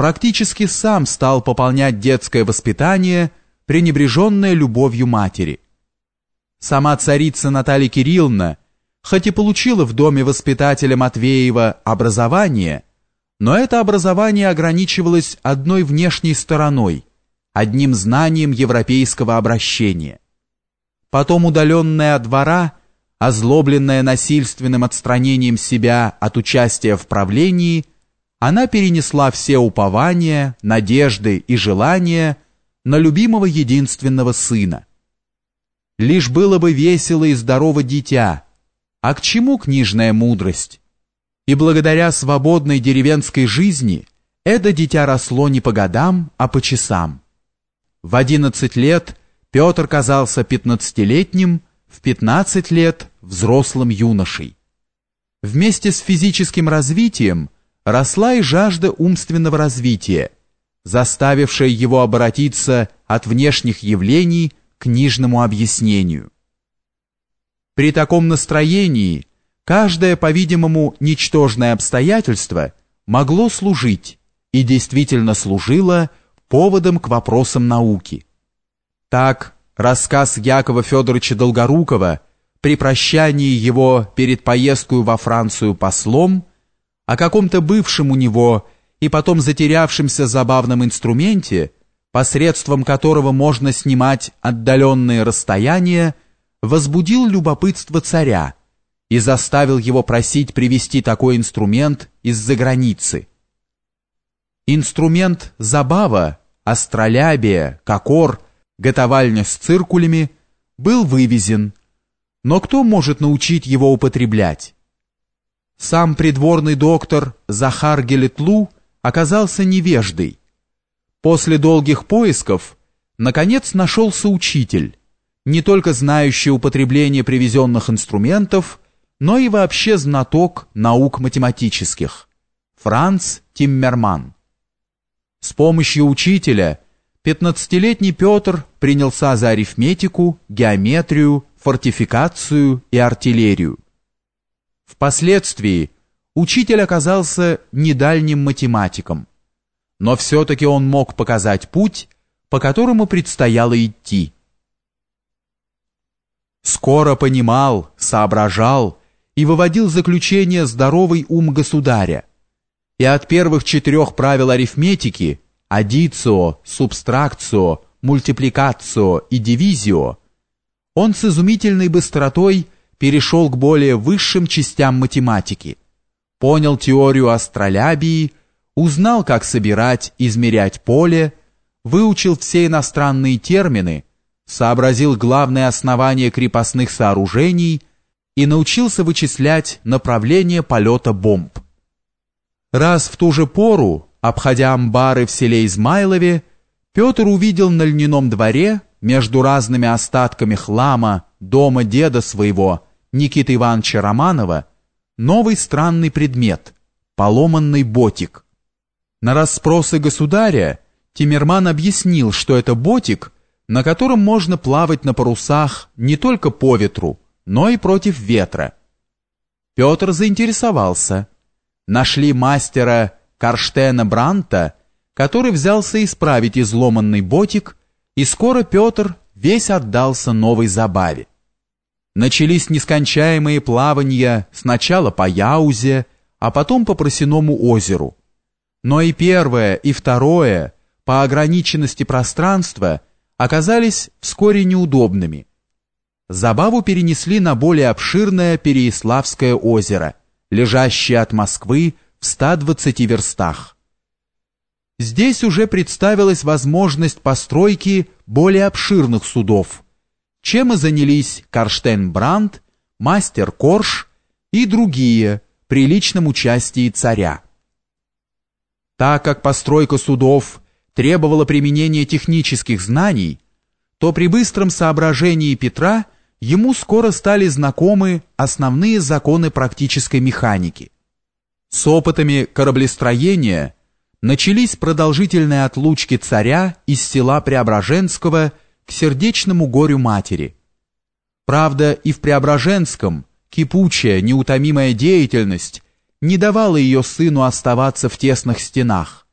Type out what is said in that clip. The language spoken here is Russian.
практически сам стал пополнять детское воспитание, пренебреженное любовью матери. Сама царица Наталья Кирилловна, хоть и получила в доме воспитателя Матвеева образование, но это образование ограничивалось одной внешней стороной, одним знанием европейского обращения. Потом удаленная от двора, озлобленная насильственным отстранением себя от участия в правлении, она перенесла все упования, надежды и желания на любимого единственного сына. Лишь было бы весело и здорово дитя, а к чему книжная мудрость? И благодаря свободной деревенской жизни это дитя росло не по годам, а по часам. В одиннадцать лет Петр казался пятнадцатилетним, в пятнадцать лет взрослым юношей. Вместе с физическим развитием росла и жажда умственного развития, заставившая его обратиться от внешних явлений к книжному объяснению. При таком настроении каждое, по-видимому, ничтожное обстоятельство могло служить и действительно служило поводом к вопросам науки. Так, рассказ Якова Федоровича Долгорукова при прощании его перед поездкой во Францию послом о каком-то бывшем у него и потом затерявшемся забавном инструменте, посредством которого можно снимать отдаленные расстояния, возбудил любопытство царя и заставил его просить привезти такой инструмент из-за границы. Инструмент забава, астролябия, кокор, готовальня с циркулями был вывезен, но кто может научить его употреблять? Сам придворный доктор Захар Гелетлу оказался невеждой. После долгих поисков, наконец, нашелся учитель, не только знающий употребление привезенных инструментов, но и вообще знаток наук математических, Франц Тиммерман. С помощью учителя пятнадцатилетний Петр принялся за арифметику, геометрию, фортификацию и артиллерию. Впоследствии учитель оказался недальним математиком, но все-таки он мог показать путь, по которому предстояло идти. Скоро понимал, соображал и выводил заключение здоровый ум государя, и от первых четырех правил арифметики – адицио, субстракцио, мультипликацио и дивизио – он с изумительной быстротой перешел к более высшим частям математики, понял теорию астролябии, узнал, как собирать, измерять поле, выучил все иностранные термины, сообразил главные основания крепостных сооружений и научился вычислять направление полета бомб. Раз в ту же пору, обходя амбары в селе Измайлове, Петр увидел на льняном дворе между разными остатками хлама дома деда своего, Никиты Ивановича Романова, новый странный предмет – поломанный ботик. На расспросы государя Тимирман объяснил, что это ботик, на котором можно плавать на парусах не только по ветру, но и против ветра. Петр заинтересовался. Нашли мастера Карштена Бранта, который взялся исправить изломанный ботик, и скоро Петр весь отдался новой забаве. Начались нескончаемые плавания сначала по Яузе, а потом по Просиному озеру. Но и первое, и второе, по ограниченности пространства, оказались вскоре неудобными. Забаву перенесли на более обширное Переяславское озеро, лежащее от Москвы в 120 верстах. Здесь уже представилась возможность постройки более обширных судов – чем и занялись Карштейн Брандт, мастер Корж и другие при личном участии царя. Так как постройка судов требовала применения технических знаний, то при быстром соображении Петра ему скоро стали знакомы основные законы практической механики. С опытами кораблестроения начались продолжительные отлучки царя из села Преображенского к сердечному горю матери. Правда, и в Преображенском кипучая, неутомимая деятельность не давала ее сыну оставаться в тесных стенах,